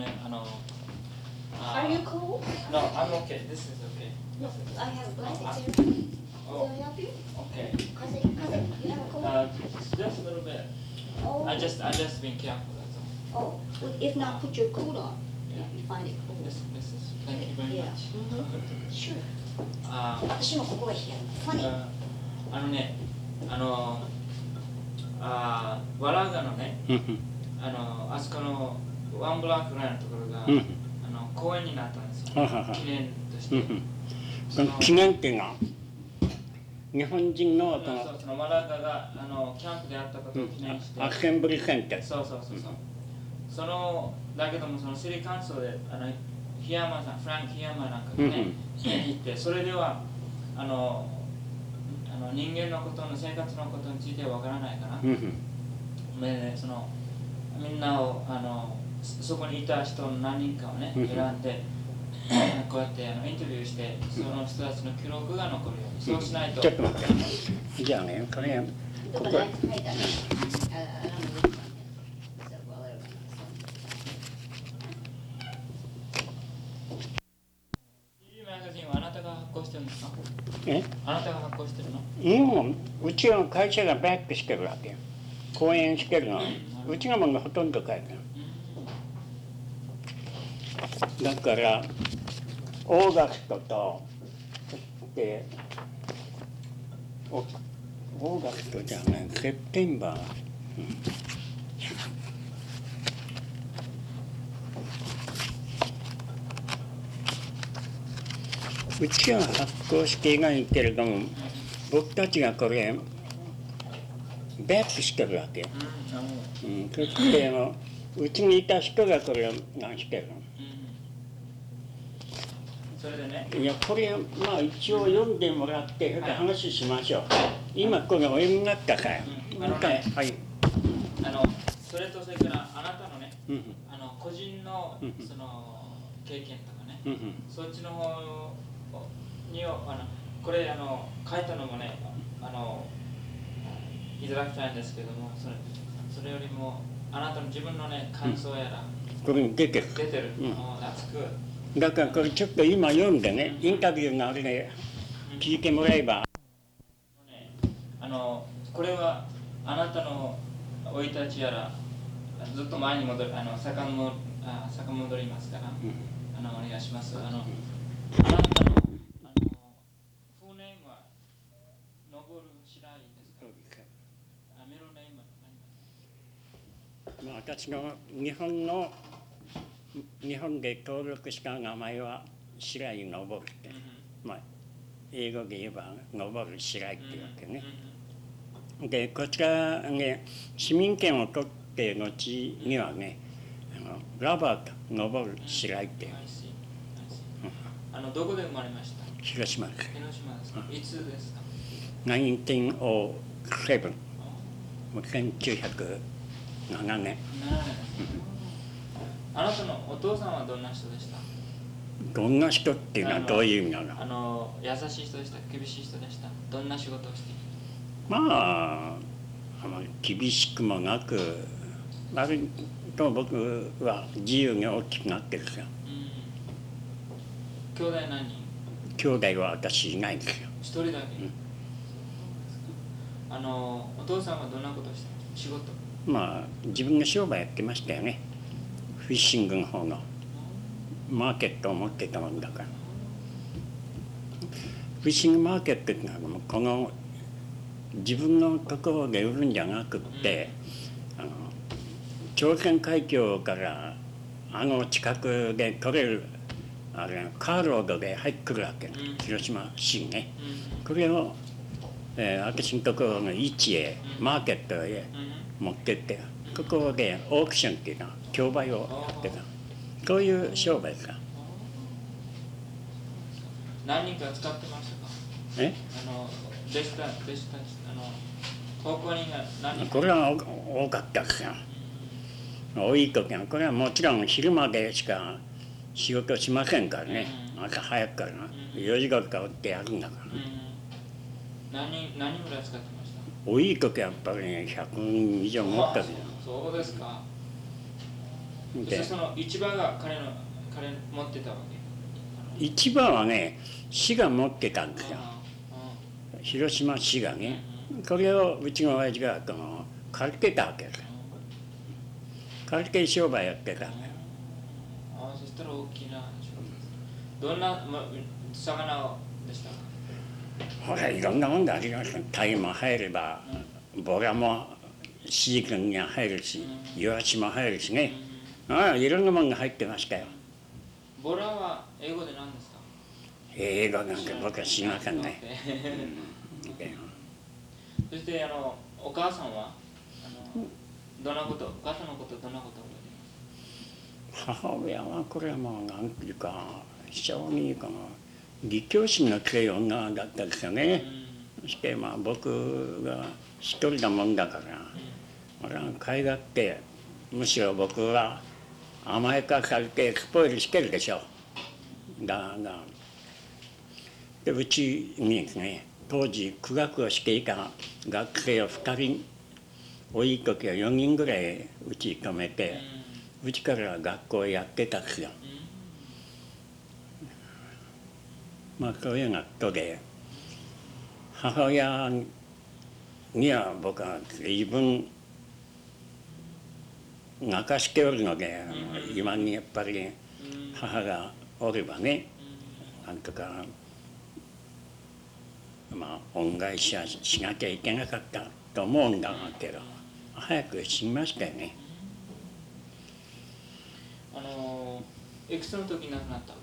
ね、あの、Are you cold? No, I'm okay. This is okay. No, I have blanket here. Will Oh, I help you? okay. Cause it, cause it, you have a cold? Uh, just a little bit. Oh, I just, I just been careful. That's all. oh, well, if not, put your coat on. Yeah. If you find it cold. This is. Thank you very Yeah. much. Mhm. Sure. あ私もここが冷える。Funny. ああのね、あの、あーわらがのね、あの、あそこのワンブラックぐらいのところが、うん。あの公園になったんですよ。記念として。その記念っていうのは日本人のこそうのそのマラガがあのキャンプであったことを記念して、アッセンブリセンターそうそうそうそう、そのだけどもそのシリカンソーであの檜山さんフランク檜山なんかがね、行ってそれではあのあの人間のことの生活のことについてはわからないかな、うんそのみんなをあのそそこにいた人の何人かをねうん。選んでこうやってあのインタビューしてその人たちの記録が残るようにそうしないと。ちょっと待って。じゃあねこれここ。え？あなたが発行してるの？もううちの会社がバックしてるわけよ。講演してるの。うちのものがほとんど書いてるだからオーガストとオーガストじゃないセプテンバー、うん。うちは発行していないけれども僕たちがこれバックしてるわけ。よ、う。んそしてあのうちにいた人がこれを何してるいやこれまあ一応読んでもらってそれで話しましょう。今これお読みになったから、うん。あのねはい、あのそれとそれからあなたのねうんあの個人のうんその経験とかね。うんうん。そっちの方にあのこれあの書いたのもねあのいただきたいんですけどもそれそれよりもあなたの自分のね感想やらこれに出てる。出てる、うん。熱くだからこれちょっと今読んでねインタビューがあれで聞いてもらえば。ねあのこれはあなたの生い立ちやらずっと前に戻るあの遡あ遡りますから、あのお願いします。あのあなたのあのフルネームはノブル白井ですか。あメロネームは何まあ、私の日本の日本で登録した名前は白井昇って、まあ、英語で言えば昇白井っていうわけね。でこちらね市民権を取って後にはねあのラバート昇白井っていう。あのどこで生まれました？広島です。広島ですか？いつですか？1907もう1907年7年。ですあなたのお父さんはどんな人でした？どんな人っていうのはどういう意味な？のあの優しい人でした厳しい人でした？どんな仕事をしてまああまり厳しくもなく割と僕は自由に大きくなってるからうん。兄弟何人？兄弟は私いないんですよ。一人だけ、あのお父さんはどんなことをして仕事？まあ自分が商売やってましたよねフィッシングの方のマーケットを持ってたもんだから。フィッシングマーケットっていうのはこの自分のところで売るんじゃなくって、あの朝鮮海峡からあの近くで取れるあれカーロードで入ってくるわけ、ん。広島市にね。うん。これを、えー私のところの位置へうん。マーケットへうん。持ってってここでオークションっていうのは競売をやってた。こういう商売か。何人か使ってましたか？え？あの弟子た弟子たちあの高校何これは多かったですよ多い時はこれはもちろん昼までしか仕事しませんからね。朝早くから。4時頃から起きてやるんだから。うん。何人何人ぐらい使ってました？多い時はやっぱりね100人以上持ったけどそうですか。そしてその市場が彼の彼持ってたわけ？市場はね市が持ってたんですよ。あ広島市がね。これをうちの親父がこの借りてたわけです借りて商売やってたんだよ。あそしたら大きなどんな、ま、魚をでしたか？ほらいろんなもんがあります。タイも入ればボラもシーズンには入るしイワシも入るしね。ああいろんなもんが入ってましたよボラは英語で何ですか？英語なんか僕は知りませんね。そしてあのお母さんは？あのどんなこと？お母さんのことどんなこと？母親はこれはもうなんていうか非常にこの義教心の強い女だったですよね。そしてまあ僕が一人だもんだから俺は可愛がってむしろ僕は甘やかされてスポイルしてるでしょ。だがでうちにですね当時苦学をしていた学生を2人多い時は4人ぐらいうちに泊めてうちから学校やってたんですよ。まあそういうなことで母親には僕は随分泣かしておるので、今にやっぱり母がおればねなんとかまあ恩返しはしなきゃいけなかったと思うんだけど早く死にましたよねあのいくつの時に亡くなった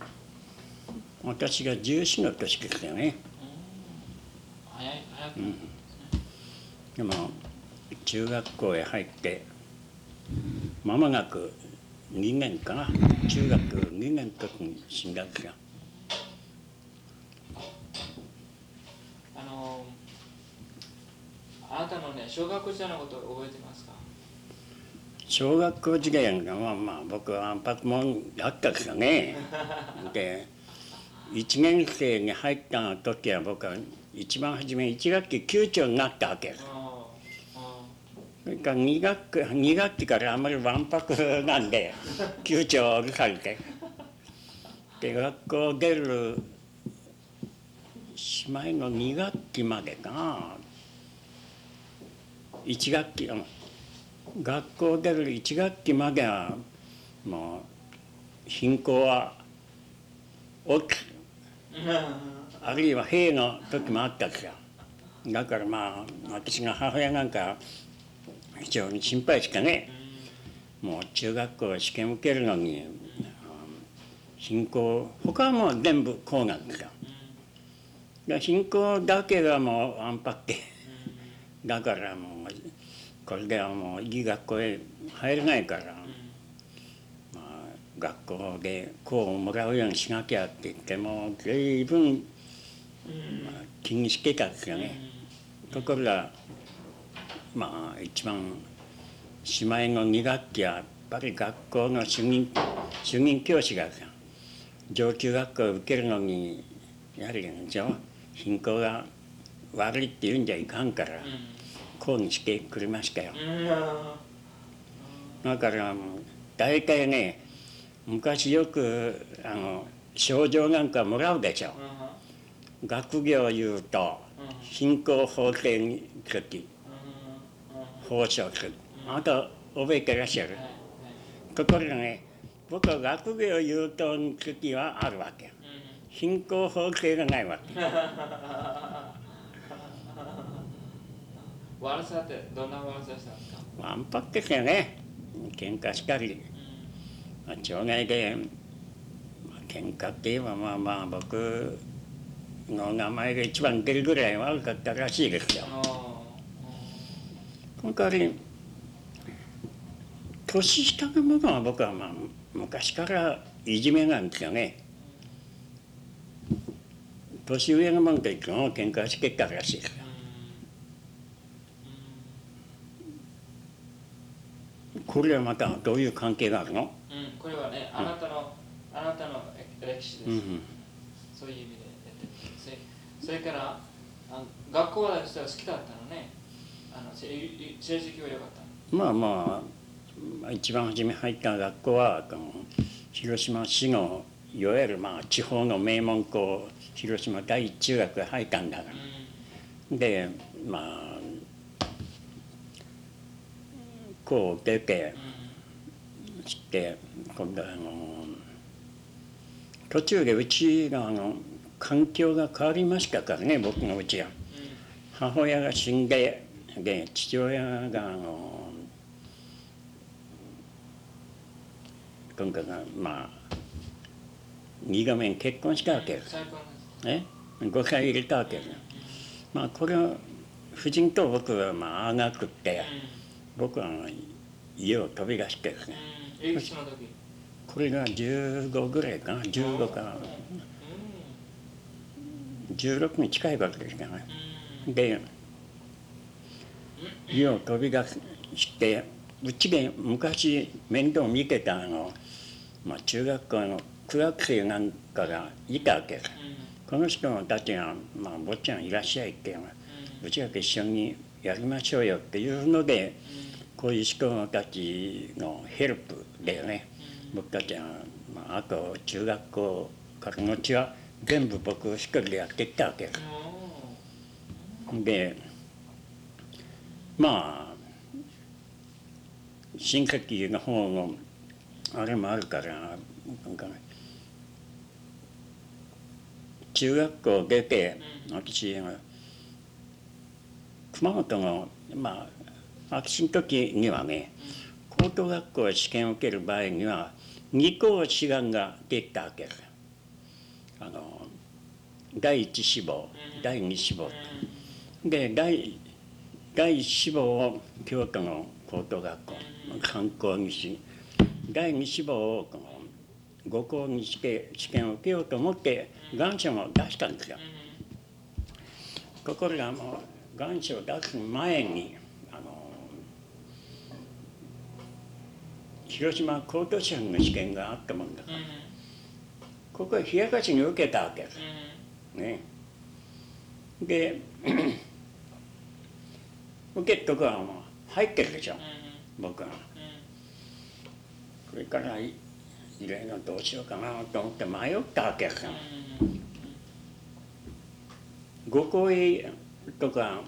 私が14の年ですよね。早い早く、でも中学校へ入って間もなく2年かな。中学2年の時に死んだんですよあのあなたのね小学校時代のことを覚えてますか？小学校時代がまあまあ僕は安泊もんだったですよね。で1年生に入った時は僕は一番初め1学期級長になったわけですか2学二学期からあんまりわんぱくなんで級長を降されてで学校出るしまいの2学期までかな1学期学校出る1学期まではもう貧困は起きいあるいは兵の時もあったんですよだからまあ私が母親なんか非常に心配してねもう中学校試験受けるのにうん貧困他はもう全部こうなんですよで貧困だけがもう安泊でだからもうこれではもういい学校へ入れないから、まあ、学校でこうもらうようにしなきゃって言っても随分、まあ、気にしてたんですよね。ところがまあ一番しまいの2学期はやっぱり学校の主任主任教師が上級学校を受けるのにやはり上貧困が悪いって言うんじゃいかんからこうにしてくれましたよ。だから大体ね昔よくあの賞状なんかもらうでしょ。学業言うと貧困法制に時報奨する。あなた覚えてらっしゃる。ところがね僕は学業優等の時はあるわけ。貧困法制がないわけ。悪さってどんな悪さしたんですか？わんぱくですよね喧嘩したり、まあ、町内で、まあ、喧嘩って言えばまあまあ僕の名前が一番出るぐらい悪かったらしいですよ。あその代わり年下のものは僕はまあ昔からいじめなんですよね。年上のものといつも喧嘩してたらし。いこれはまたどういう関係があるの、うん、これはねあなたの、あなたの歴史です、うんそういう意味でやってる。それそれからあ学校は実は好きだったのねあの成成績は良かったの？まあまあ一番初め入った学校はこの広島市のいわゆるまあ地方の名門校広島第一中学入ったんだから。でまあこう出てして今度あの途中でうちがあの環境が変わりましたからね僕のうちは。母親が死んでで父親があの今回がまあ2度目に結婚したわけです。え？5回入れたわけです。まあこれは夫人と僕はまあ長くって僕は家を飛び出してですね。これが15ぐらいかな。15か。16に近いわけですからね。で家を飛び出してうちで昔面倒見てたあの、まあ、中学校の苦学生なんかがいたわけです。この人たちが「まあ、坊ちゃんいらっしゃい」ってうちらと一緒にやりましょうよっていうのでこういう人たちのヘルプでね僕たちは、まあ、あと中学校からのちは全部僕一人でやってきたわけです。でまあ親戚の方のあれもあるから中学校出て私が熊本のまあ私の時にはね高等学校試験を受ける場合には二校志願ができたわけです。あの第一志望第二志望で第第一志望を京都の高等学校観光にし第二志望をこの五校にして試験を受けようと思って願書も出したんですよ。ところがもう願書を出す前にあの広島高等師範の試験があったもんだからここへ冷やかしに受けたわけです。ね、で受けとくはもう入ってるでしょ。僕は。これからいいろいろどうしようかなと思って迷ったわけですよ。ご校へとか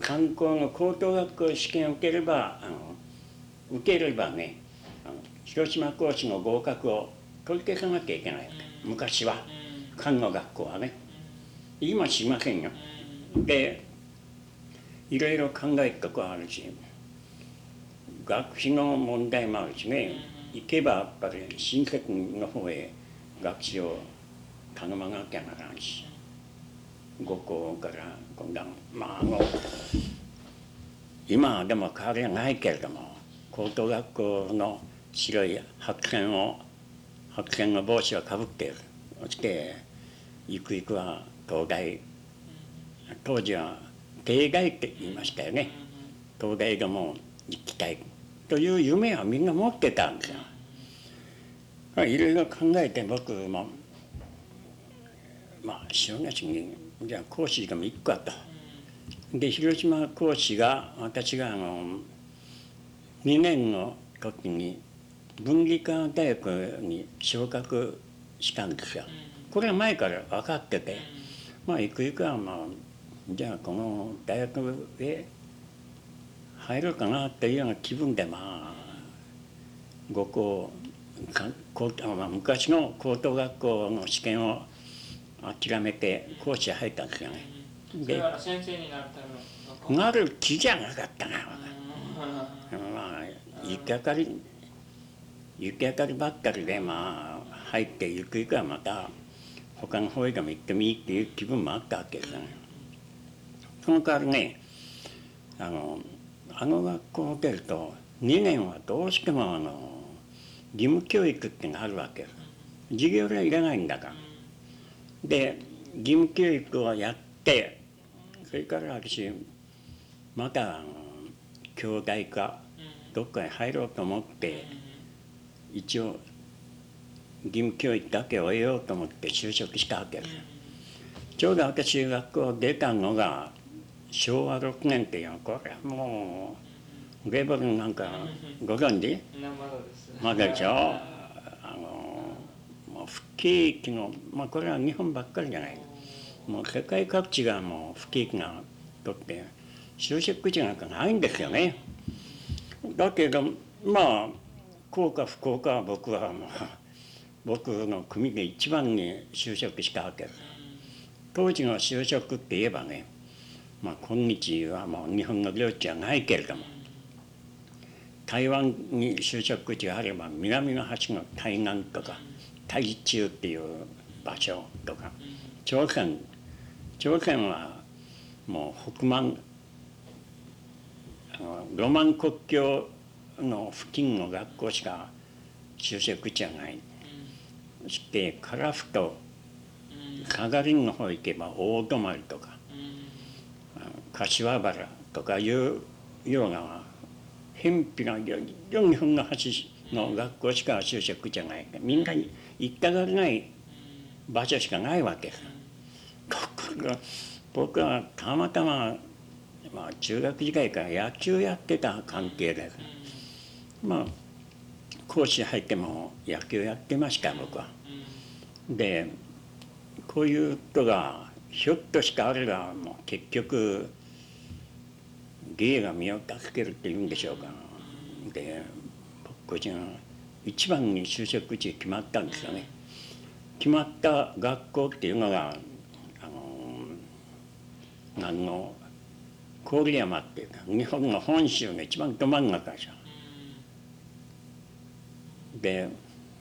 観光の高等学校試験を受ければあの受ければねあの広島講師の合格を取り消さなきゃいけないわけ。昔は。看護学校はね。今しませんよ。でいろいろ考えたとこあるし学費の問題もあるしね。行けばやっぱり親戚の方へ学費を頼まなきゃならんし五校から今度はまああの今はでも変わりはないけれども高等学校の白い白線を白線の帽子をかぶってそしてゆくゆくは東大。当時は帝大って言いましたよね東大でも行きたいという夢はみんな持ってたんですよ。いろいろ考えて僕もまあ正月にじゃあ講師でも行くかと。で広島講師が私があの2年の時に文理科大学に昇格したんですよ。これは前から分かっててまあゆくゆくはまあじゃあこの大学へ入るかなっていうような気分でまあ五校か高まあ昔の高等学校の試験を諦めて講師入ったんですよね。それは先生になる気じゃなかったな。うんまあ行き当たり行き当たりばっかりでまあ入ってゆくゆくはまた他の方へでも行ってもいいっていう気分もあったわけですよね。その代わりねあのあの学校を出ると2年はどうしてもあの義務教育っていうのがあるわけ。授業料いらないんだから。で義務教育をやってそれから私またあの教大かどっかに入ろうと思って一応義務教育だけを得ようと思って就職したわけ。ちょうど私学校出たのが昭和6年っていうのはこれはもうレベルなんかご存知？まだでしょ？あのもう不景気のまあこれは日本ばっかりじゃない。もう世界各地がもう不景気がとって就職口なんかないんですよね。だけどまあ幸か不幸かは僕はもう僕の組で一番に就職したわけです当時の就職って言えばねまあ今日はもう日本の領地はないけれども台湾に就職口があれば南の端の対岸とか台中っていう場所とか朝鮮朝鮮はもう北満あのロマン国境の付近の学校しか就職口はない。そして樺太加賀林の方行けば大泊とか柏原とかいうような偏僻な日本の端の学校しか就職じゃないみんなに行ったがらない場所しかないわけです。ところが僕はたまたま、まあ、中学時代から野球やってた関係でまあ講師入っても野球やってました僕は。でこういう人がひょっとしてあれがもう結局芸が身を助けるっていうんでしょうかで僕個人は一番に就職地決まったんですよね。決まった学校っていうのがあの何の郡山っていうか日本の本州の一番ど真ん中でしょで、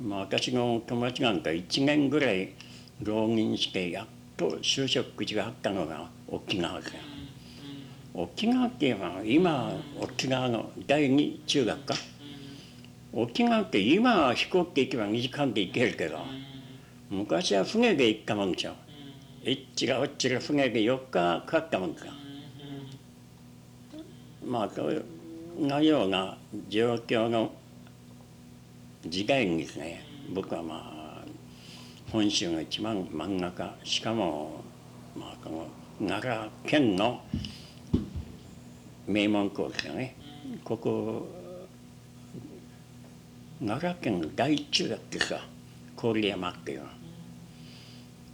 まあ、私の友達なんか1年ぐらい浪人してやっと就職口があったのが沖縄です沖縄って今沖縄の第二中学か。沖縄って今は飛行機行けば2時間で行けるけど昔は船で行ったもんでしょえっちがおっちが船で4日かかったもんか。まあそういうような状況の時代にですね。僕はまあ本州の一番真ん中しかも、まあ、この奈良県の名門校ですよね。ここ奈良県の大中学ですか郡山っていうの。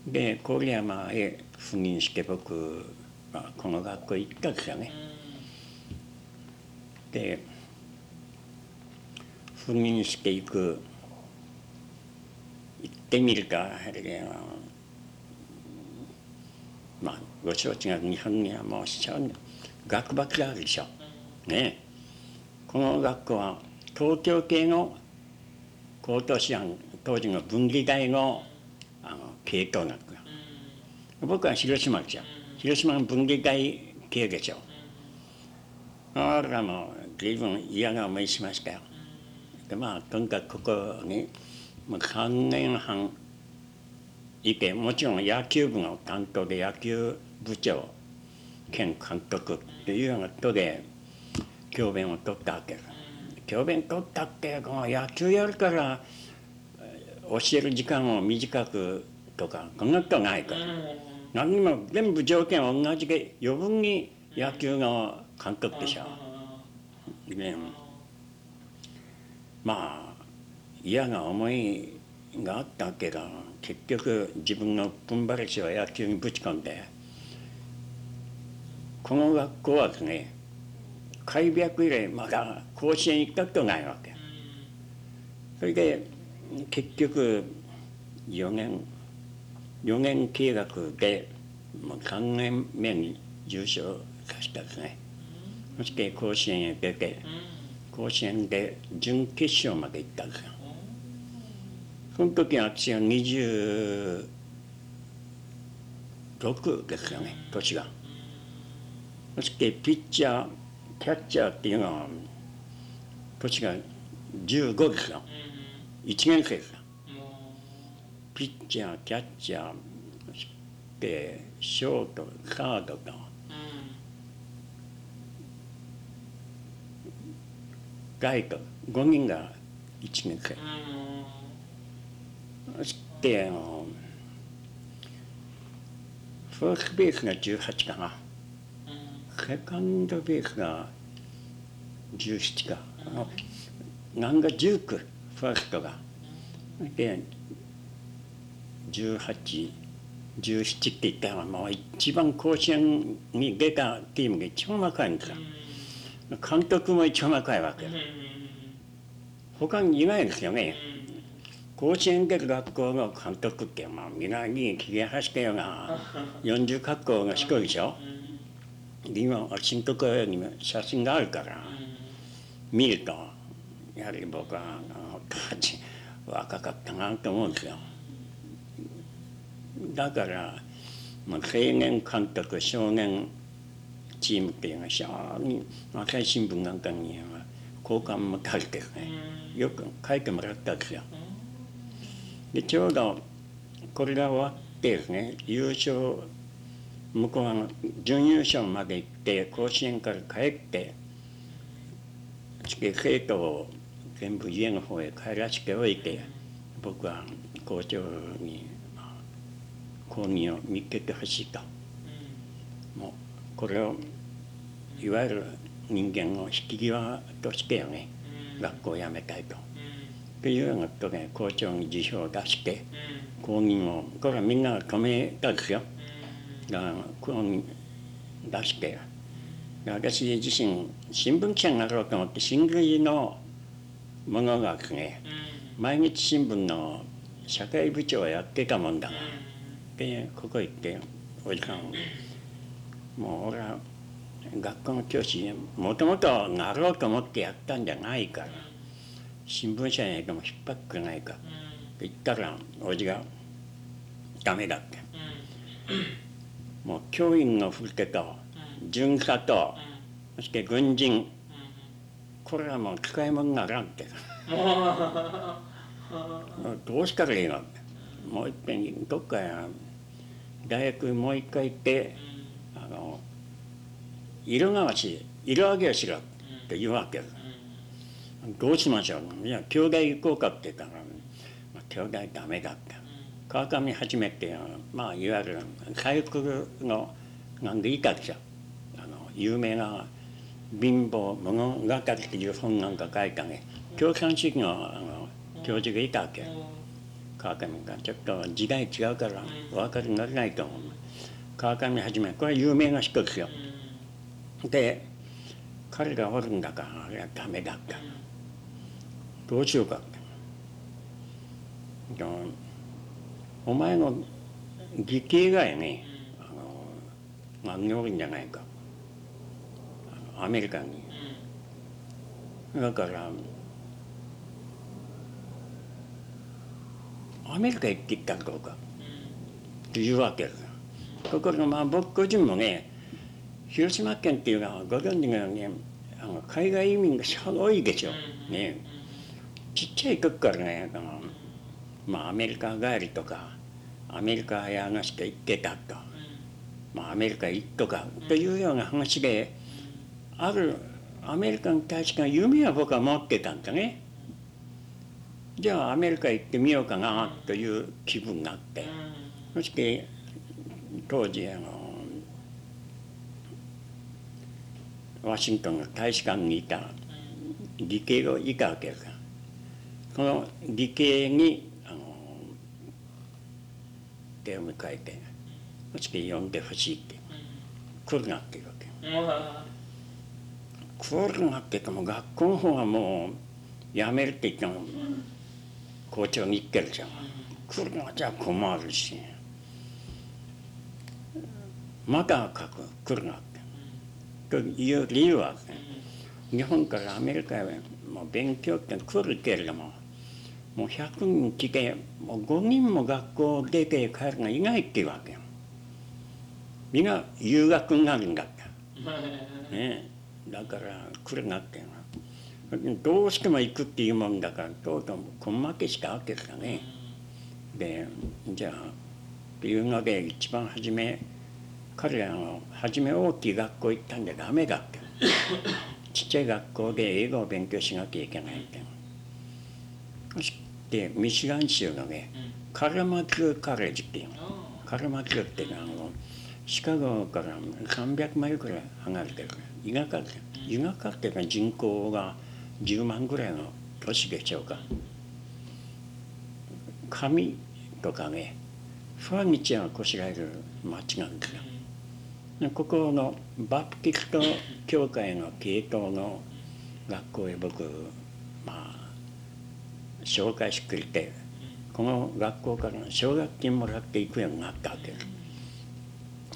で郡山へ赴任して僕、まあ、この学校行ったんですよね。で赴任していく行ってみるかやはりまあご承知が日本にはもうしちゃうんだ。学部があるでしょ。ね。この学校は東京系の高等師範当時の分離大のあの系統学僕は広島ですよ広島の分離大系でしょ。あらもう随分嫌な思いしましたよ。でまあとにかくここにまあ3年半いてもちろん野球部の担当で野球部長兼監督っていうようなことで教鞭を取ったわけ。教鞭取ったってこの野球やるから教える時間を短くとかこんなことないから。何にも全部条件は同じで余分に野球の監督でしょ。ねまあ嫌な思いがあったけど結局自分の踏ん張りしを野球にぶち込んでこの学校はですね開闢以来まだ甲子園行ったことないわけ。それで結局4年4年計画で3年目に優勝させたですね。そして甲子園へ出て甲子園で準決勝まで行ったんですよ。その時は私は26ですよね年が。そしてピッチャーキャッチャーっていうのは年が15ですよ。1年生ですよ。ピッチャーキャッチャーそしてショートサードと。ライト5人が1年生そしてファーストベースが18かなセカンドベースが17か、あのなんか19ファーストが。で18 17って言ったらもう一番甲子園に出たチームが一番若いんですよ。監督も一番若いわけ。他にいないですよね。甲子園出る学校の監督ってまあ皆にひげ走ったような。40格好が低いでしょ。で今新徳川にも写真があるから見るとやはり僕はあの若かったなと思うんですよ。だから、まあ、青年監督少年チームっていうのは非常に朝日新聞なんかには交換も書いてね。よく書いてもらったんですよ。でちょうどこれが終わってですね優勝向こうの準優勝まで行って甲子園から帰って生徒を全部家の方へ帰らせておいて僕は校長に講義を見つけてほしいと。もうこれをいわゆる人間を引き際としてよね学校を辞めたいと。っていうようなことで校長に辞表を出して講義をこれはみんな止めたんですよ。だから講義出して私自身新聞記者になろうと思って新聞のものがですね毎日新聞の社会部長をやってたもんだ。からでここ行っておじさんもう俺は学校の教師もともとなろうと思ってやったんじゃないから新聞社にでも引っ張ってないかって言ったらおじがダメだってもう教員の風景と巡査とそして軍人。これはもう使い物にならんって。どうしたらいいのって。もういっぺんどっかや大学もう一回行ってあの色直し色上げをしろって言うわけですどうしましょう。いや京大行こうかって言ったら、まあ、京大ダメだって川上始めてまあいわゆる回復のなんでいいかでしょあの有名な貧乏物語っていう本なんか書いたね。共産主義のあの教授がいたわけ。川上が。ちょっと時代違うからお分かりになれないと思う。川上はじめこれは有名な人ですよ。で彼がおるんだからあれはダメだった。どうしようかってお前の義兄がやねあの何におるんじゃないか。アメリカに。だからアメリカ行ってきたらどうか。っていうわけですところがまあ僕個人もね広島県っていうのはご存知のようにあの海外移民がすごいでしょ、ね、ちっちゃい時からねあの、まあ、アメリカ帰りとかアメリカやの人行ってたと、まあ、アメリカ行っとかというような話であるアメリカに対しての夢は僕は持ってたんだね。じゃあアメリカ行ってみようかなという気分があって。そして当時あのワシントンの大使館にいた理系がいたわけですこの理系にあの手を迎えてそして呼んでほしいって来るなっていうわけ。来るなって言っても学校の方はもうやめるって言っても校長に言ってるじゃん。来るのはじゃ困るし。また書く来るなって。という理由は日本からアメリカへもう勉強って来るけれどももう100人来てもう5人も学校を出て帰るがいないっていうわけよ。みんな留学になるんだって、ね、だから来るなっていうのは。どうしても行くっていうもんだからとうとう根負けしたわけですよね。でじゃあっていうので一番初め彼らの初め大きい学校行ったんでダメだって。ちっちゃい学校で英語を勉強しなきゃいけないってそしてミシガン州のねカラマキューカレッジっていうカラマキューっていうのはあのシカゴから300マイルくらい離れてる田舎で湯がかっていう人口が10万ぐらいの都市でしょうか。神とかね不安日がこしらえる町なんですよ。でここのバプティスト教会の系統の学校へ僕まあ紹介してくれてこの学校から奨学金もらっていくようになったわけ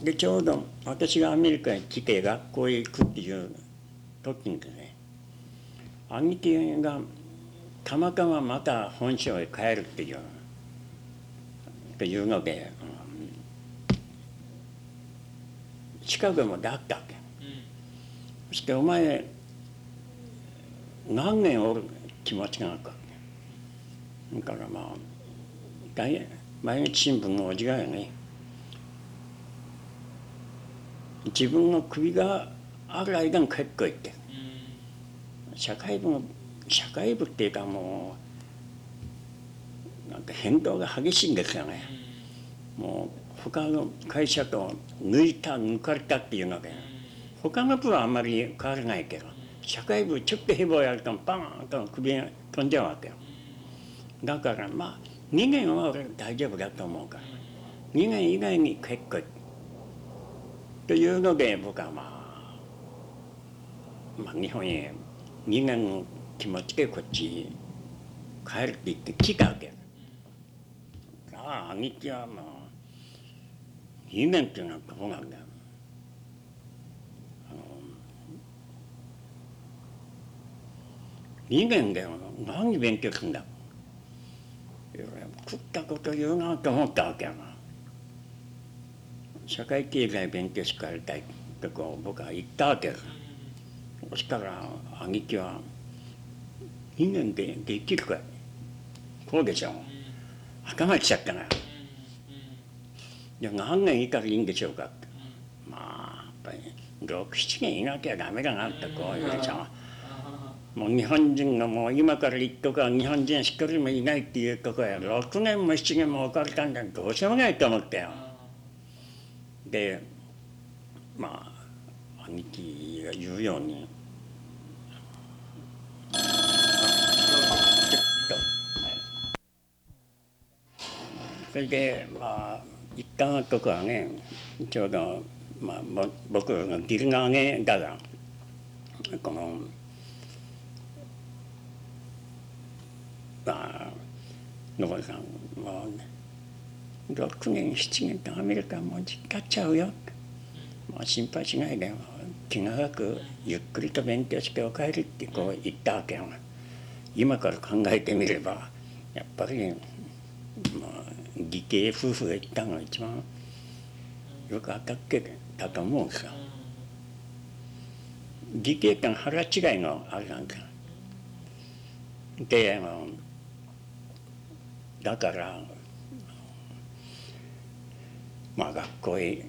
でちょうど私がアメリカに来て学校へ行くっていう時にね兄貴がたまたままた本省へ帰るっていうっていうので、うん、近くもだったわけ、そしてお前何年おる？気持ちがなかっただからまあ大毎日新聞のおじがよね。自分の首がある間に結構言って。社会部の社会部っていうかもうなんか変動が激しいんですよね。もう他の会社と抜いた抜かれたっていうので。他の部はあんまり変わらないけど社会部ちょっとヘボやるとパーンと首が飛んじゃうわけよ。だからまあ2年は俺大丈夫だと思うから。2年以外に結構というので僕はまあ、まあ、日本へ2年の気持ちでこっち帰るって言って来たわけ。ああ兄貴はまあ2年っていうのはどうなんだ。よ2年で何勉強するんだ。食ったこと言うなと思ったわけやな。社会経済勉強しかやりたいってこう僕は言ったわけそしたら兄貴は「2年でできるかい?」こうでしょ頭きちゃったなじゃあ何年いたらいいんでしょうかまあやっぱり67年いなきゃダメだなってこう言うでしょもう日本人がもう今から言っとか日本人一人もいないっていうとこや。6年も7年も置かれたんだどうしようもないと思ったよ。でまあ兄貴が言うように。それでまあ行ったとこはねちょうど、まあ、僕のギルナーゲだがこのまあ野村さんもう6年7年とアメリカもう実家っちゃうよ。もう心配しないで気長くゆっくりと勉強してお帰りってこう言ったわけよ。今から考えてみればやっぱりまあ義兄夫婦が言ったのが一番よく当たってたと思うんですよ義兄って腹違いのあれなんですよであのだからまあ学校へ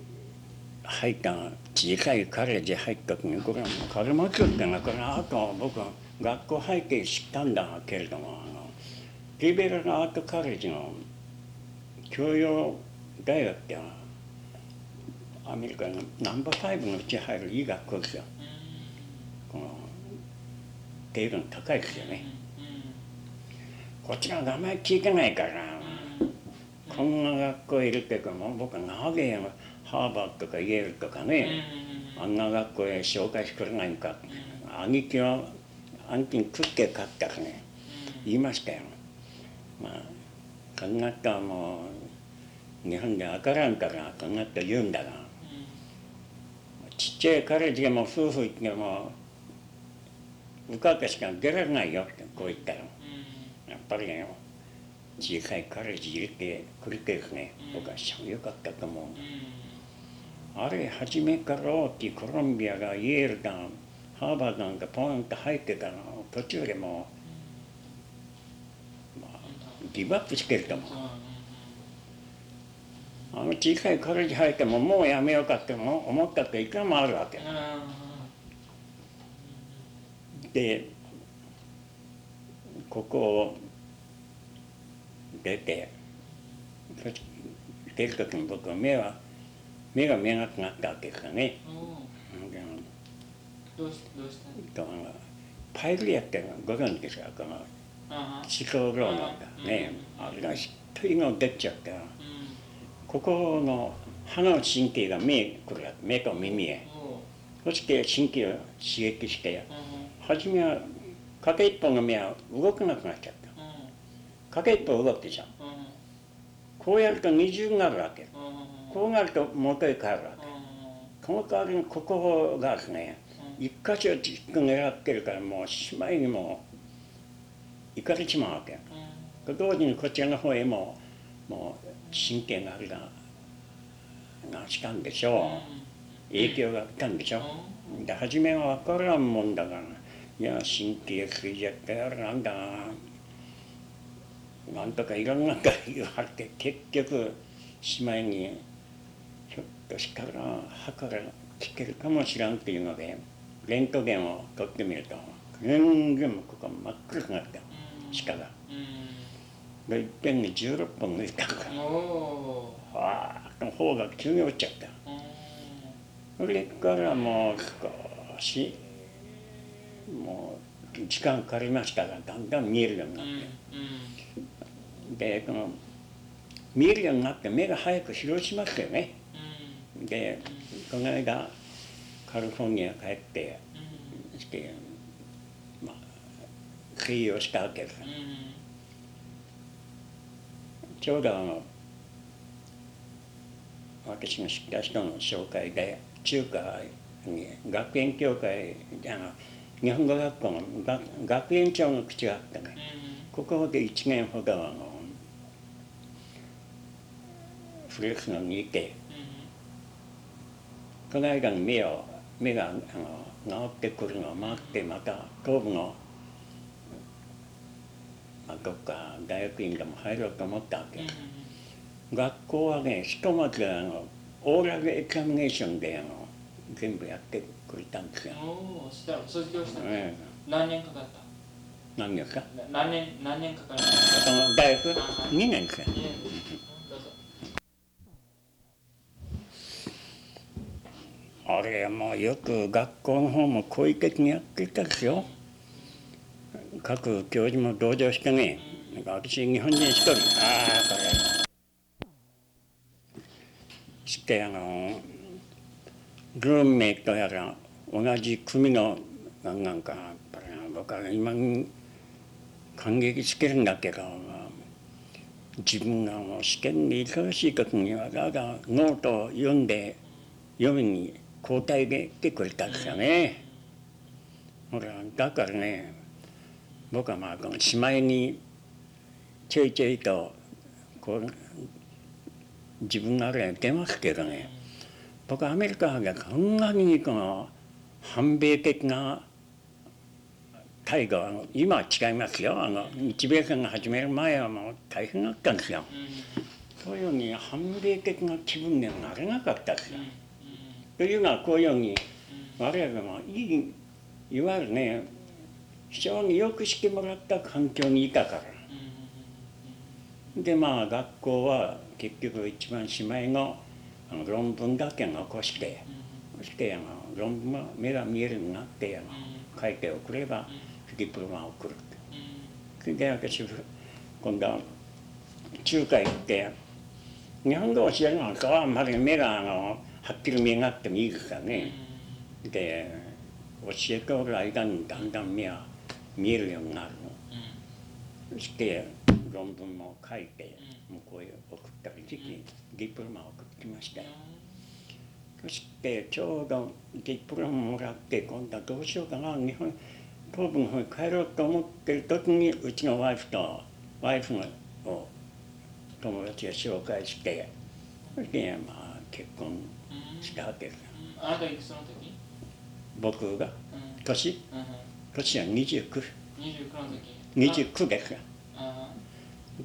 入った小さいカレッジ入った時にこれはもうカルマ教ってのはこれあと僕は学校背景知ったんだけれどもあのリベラルアートカレッジの教養大学ってアメリカのナンバー5のうち入るいい学校ですよ。この程度の高いですよね。こっちの名前聞いてないからこんな学校いるっていうかもう僕はなぜハーバードとかイェールとかねあんな学校へ紹介してくれないのか兄貴は兄貴に食って買ったらね言いましたよ。まあ考えたらもう日本で分からんから考えた言うんだがちっちゃいカレッジでも夫婦行っても受かったしか出られないよってこう言ったよ。ぱりね小さいカレッジ入れてくれてですね僕はしよかったと思う。あれ初めから大きいコロンビアがイェールだハーバードなんかポンと入ってたの途中でもう、まあ、ギブアップしてると思う。あの小さいカレッジ入ってももうやめようかって思ったっていくらもあるわけ。でここを出て出る時に僕は目は目が見えなくなったわけですよね。どうしどうしたの？パイルやってご存知ですか？このあ思考ローマがねあれが一人の出ちゃってうん。ここの歯の神経が目これ目と耳へ。そして神経を刺激してうん。初めは片一方の目は動かなくなっちゃったうん片一方動くでしょう。ん。こうやると二重になるわけ。うんこうなると元へ帰るわけ。この代わりにここがですね。一箇所じっと狙ってるからもうしまいにも行かれちまうわけ。同時にこちらの方へももう神経があるががしたんでしょう。影響があったんでしょで初めは分からんもんだからいや神経衰弱やらなんだなんとかいろんなこと言われて結局しまいにひょっとしたら歯から聞けるかもしらんっていうのでレントゲンを取ってみると全然ここ真っ黒くなった鹿が。でいっぺんに16本抜いたからおおああ方が急に落ちちゃった。それからもう少しもう時間かかりましたがだんだん見えるようになって、でこの見えるようになって目が早く広しますよねでこの間カリフォルニア帰ってしてまあ水曜したわけですちょうどあの私の知った人の紹介で中華に学園協会あの日本語学校の学学園長の口があってね。ここで1年ほどあのフレックスのにいてこの間に目を目があの治ってくるのを待ってまた東部の、まあ、どっか大学院でも入ろうと思ったわけ。学校はね。ひとまずあのオーラルエクザミネーションであの全部やってくれたんですよ。おおしたら卒業したえ何年かかっえ何ですか何年何年かかるその大学2年ですよ2年どうあれもよく学校の方も好意的にやってたですよ。各教授も同情してね。なんか私日本人一人ああこれ。してあのルームメイトやら同じ組のなんなんかやっぱり僕は今感激してるんだけど自分がもう試験で忙しい時にわざわざノートを読んで読みに交代で来てくれたんですよね。ほらだからね僕はまあこのしまいにちょいちょいとこう自分のあれ出ますけどね僕はアメリカがこんなにこの反米的な態度は今は違いますよあの日米戦が始める前はもう大変だったんですよ。そういうふうに反米的な気分にはなれなかったんですよ。というのはこういうふうに我々もいいいわゆるね非常によくしてもらった環境にいたから。でまあ学校は結局一番しまいのあの論文だけ残してそしてあの論文は目が見えるようになってあの書いて送ればディプロマを送る。それで私今度は中華行って日本語を教えるのはあんまり目があのはっきり見えなくてもいいですかね。で教えておる間にだんだん目は見えるようになるの。そして論文も書いて向こうへ送ったり時期ディプロマを送ってましたよ。そしてちょうどディプロマもらって今度はどうしようかな日本東部の方に帰ろうと思ってる時にうちのワイフとワイフのを友達が紹介してそれでまあ結婚したわけですよ。あな。たいくつの時僕が？うん。年？うん。年は29 29の時。29です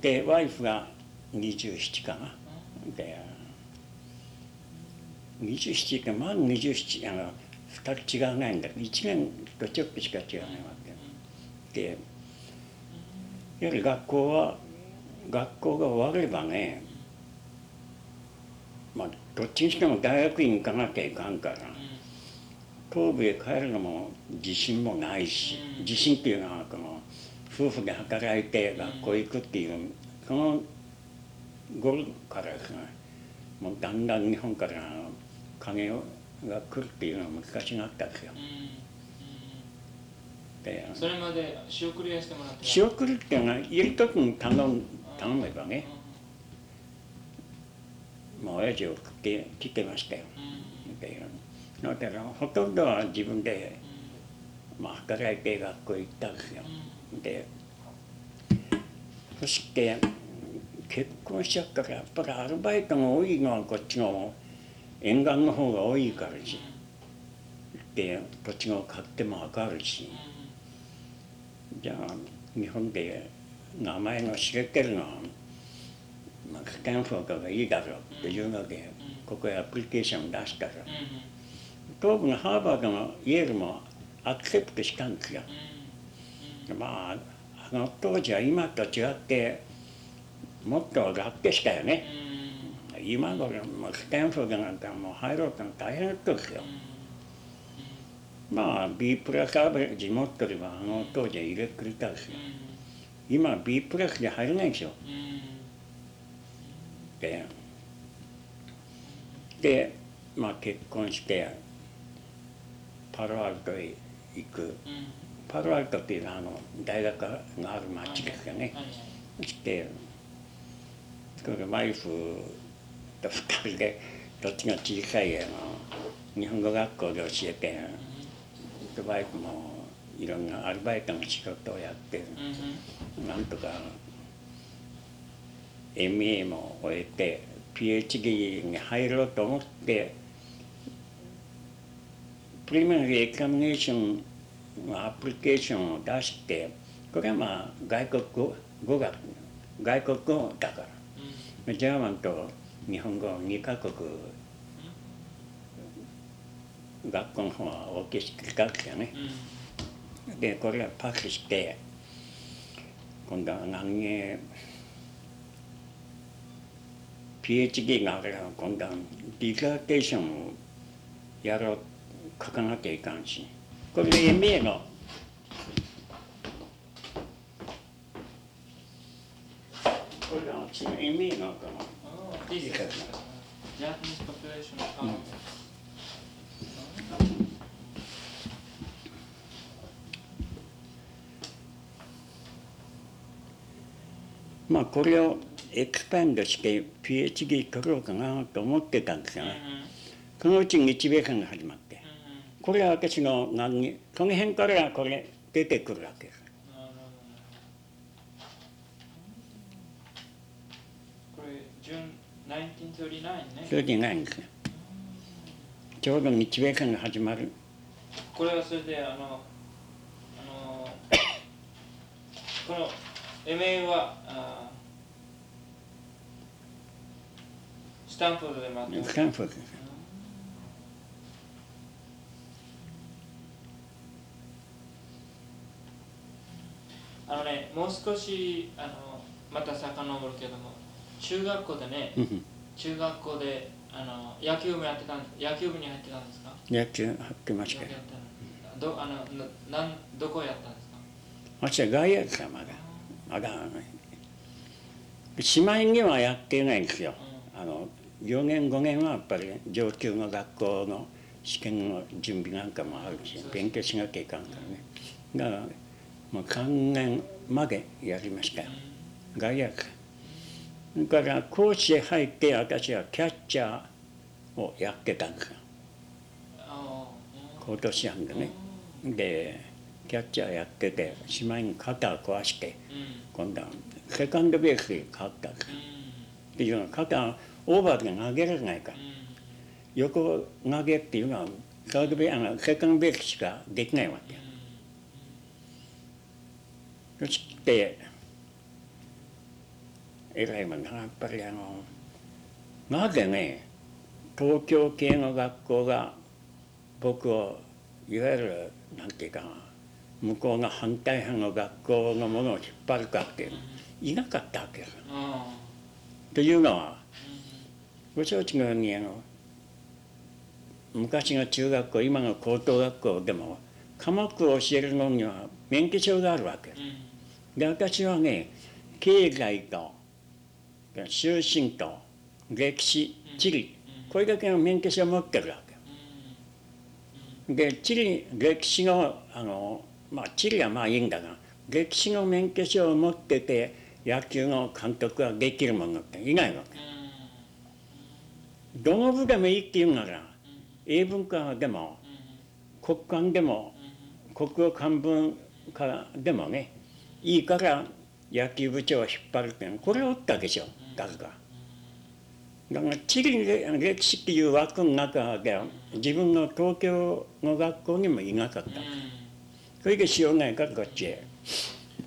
でワイフが27かな。で27ってまあ27あの2人違わないんだ。けど1年とちょっとしか違わないわけ。でやはり学校は学校が終わればねまあどっちにしても大学院行かなきゃいかんから東部へ帰るのも自信もないしうん。自信っていうのはこの夫婦で働いて学校行くっていうこの頃からですねもうだんだん日本から金が来るっていうのは難しかったですよ。でそれまで仕送りはしてもらって仕送りっていうのはいる時に頼ん頼めばねもう親父を来て来てましたよ。うん。でだからほとんどは自分で、まあ、働いて学校行ったんですよ。でそして結婚しちゃったからやっぱりアルバイトが多いのはこっちの沿岸の方が多いからしで土地を買っても分かるし。じゃあ日本で名前の知れてるのは、まあ、スタンフォードがいいだろうっていうのでここへアプリケーション出したら。東部のハーバードのイェールもアクセプトしたんですよ。まああの当時は今と違ってもっと楽でしたよね。今頃もうスタンフォードなんかもう入ろうと大変だったんですよ。まあ B プラスアベレージ持ってればあの当時は入れてくれたんですよ。今は B プラスで入れないんですよ。ででまあ結婚してパロアルトへ行く。パロアルトっていうのはあの大学がある町ですよね。そしてそれでワイフと二人でどっちが小さいあの日本語学校で教えてでワイフもいろんなアルバイトの仕事をやってなんとか MA も終えて PhD に入ろうと思ってプリミナリーエクザミネーションのアプリケーションを出してこれはまあ外国語語学外国語だから。ジャーマンと日本語2カ国学校の方は大きく使ってよね。でこれはパスして今度は何へ PhD があれば今度はディザーテーションをやろう書かなきゃいかんし。これで MA のこれはうちの MA のこの This is Japanese population count. まあこれをエクスパンドして PhD 取ろうかなと思ってたんですよね。そのうち日米間が始まってこれは私の何にこの辺からこれ出てくるわけです。これ、June 1939ね。それですよ。ちょうど日米間が始まる。これはそれで、あの、あの、この MA は、あスタンフォードで待ってスタンフォードです。あのね、もう少しあのまた遡るけども、中学校でね、うん中学校であの野球部やってたん野球部に入ってたんですか？野球入ってましたどあのななんどこやったんですか？私は外野ですよまだ。まだ姉妹にはやってないんですよ。あの4年5年はやっぱり上級の学校の試験の準備なんかもあるし勉強しなきゃいかんからね。だからもう3年までやりました。よ外野かそれから講師へ入って私はキャッチャーをやってたんですよ。あ今年なんでね。でキャッチャーやっててしまいに肩を壊して今度はセカンドベースに変わったんですっていうのは肩オーバーで投げられないから。横投げっていうのはベあのセカンドベースしかできないわけそして偉いもんなやっぱりあのなぜね東京系の学校が僕をいわゆるなんていうか向こうが反対派の学校のものを引っ張るかっていなかったわけです。あというのはご承知のようにあの昔の中学校今の高等学校でも科目を教えるのには免許証があるわけ。うん。で私はね経済と修身と歴史地理これだけの免許証を持ってるわけ。で地理歴史のあのまあ地理はまあいいんだが歴史の免許証を持ってて野球の監督ができるものっていないわけどの部でもいいって言うな。ら英文科でも国間でも国語漢文科でもねいいから野球部長を引っ張るっていうのこれを打ったでしょ誰か。だから地理歴史っていう枠の中で自分の東京の学校にもいなかった。それでしようがないからこっちへ。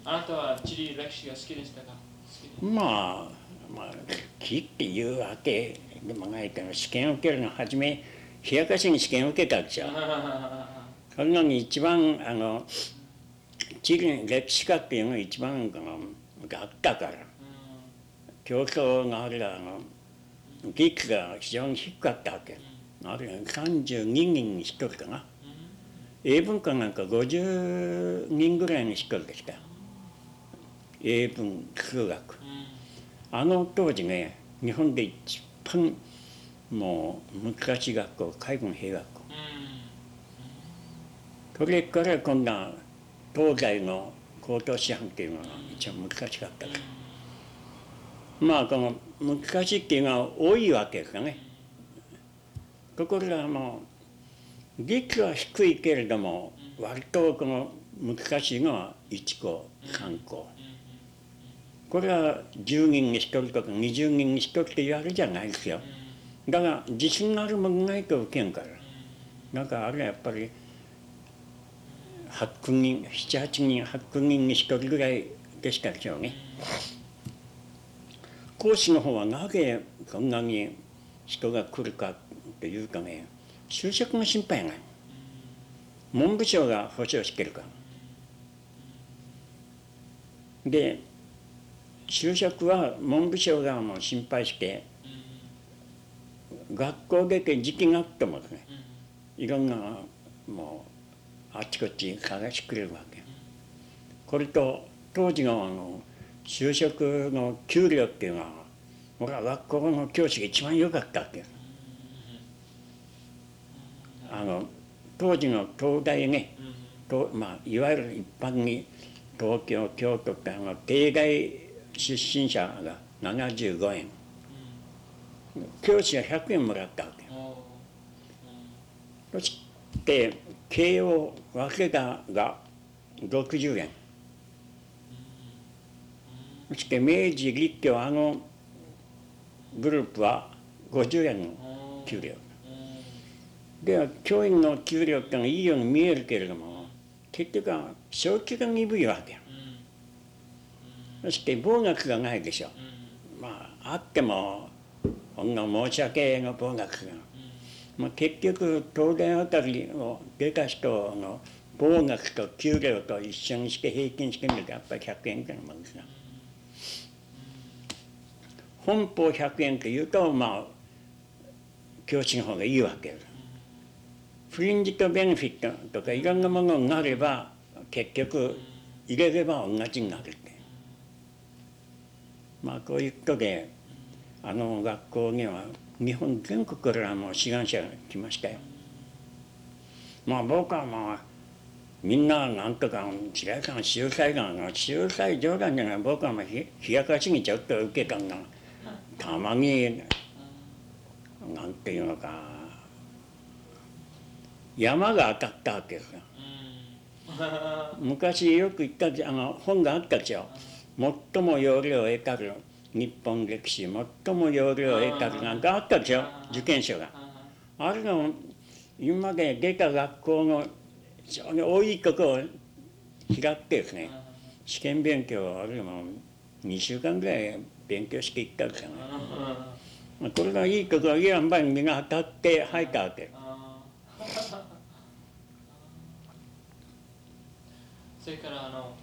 あなたは地理歴史が好きでしたか？好きで。まあまあ好きっていうわけでもないけど試験を受けるの初め冷やかしに試験を受けたでしょそれのに一番あの地理歴史科っていうのが一番あのがあったから。競争があるあの率が非常に低かったわけ。あるいは32人に1人かな。英文科なんか50人ぐらいに1人でした。英文数学。あの当時ね日本で一番もう難しい学校海軍兵学校。それから今度は東西の高等師範っていうのが一番難しかったから。まあこの難しいっていうのは多いわけですよね。ところがもう率は低いけれども割とこの難しいのは1校3校これは10人に1人とか20人に1人って言われるじゃないですよ。だから自信があるもんないと受けんから。だからあれはやっぱり8人78人8人に1人ぐらいでしたでしょうね講師の方はなぜそんなに人が来るかっていうとね就職の心配がない。文部省が保障してるから。で就職は文部省がもう心配して学校出て時期があってもですねいろんなもうあちこち探してくれるわけ。これと当時のあの就職の給料っていうのは俺は学校の教師が一番良かったわけ。あの当時の東大ねと、まあ、いわゆる一般に東京京都ってあの定外出身者が75円。教師が100円もらったわけそして慶応早稲田が60円。そして明治立教あのグループは50円の給料。で教員の給料ってのはいいように見えるけれども結局は昇給が鈍いわけして暴学がないでしょ。まああってもほんの申し訳の暴学が、まあ、結局東大あたりを出た人の暴学と給料と一緒にして平均してみるとやっぱり100円ぐらいのもんですよ本邦100円っていうとまあ教師の方がいいわけですフリンジとベネフィットとかいろんなものがあれば結局入れれば同じになるまあこういうことであの学校には日本全国からもう志願者が来ましたよ。まあ僕はまあみんななんとか白井さん秀才が秀才冗談じゃない僕はまあ冷やかしにちょっと受けたんだ。たまになんていうのか。山が当たったわけですよ。昔よく言ったあの本があったでしょ最も要領を得たる日本歴史最も要領を得たるなんかあったでしょ受験者が。あれの今まで出た学校の非常に多いことを拾ってですね試験勉強あるいは2週間ぐらい勉強していったんですよね。これがいいことはいい塩梅に身が当たって入ったわけ。それからあの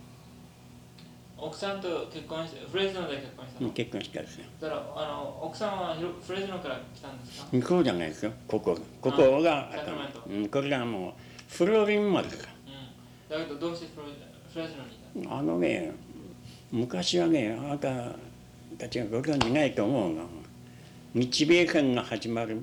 奥さんと結婚してフレズノで結婚したの、結婚したんですよ。だからあの奥さんはフレズノから来たんですか？そうじゃないですよ。ここここがうん、これがもうフロリンまでかうん。だけどどうしてフレズノにあのね昔はねあなたたちがご存じないと思うが日米戦が始まる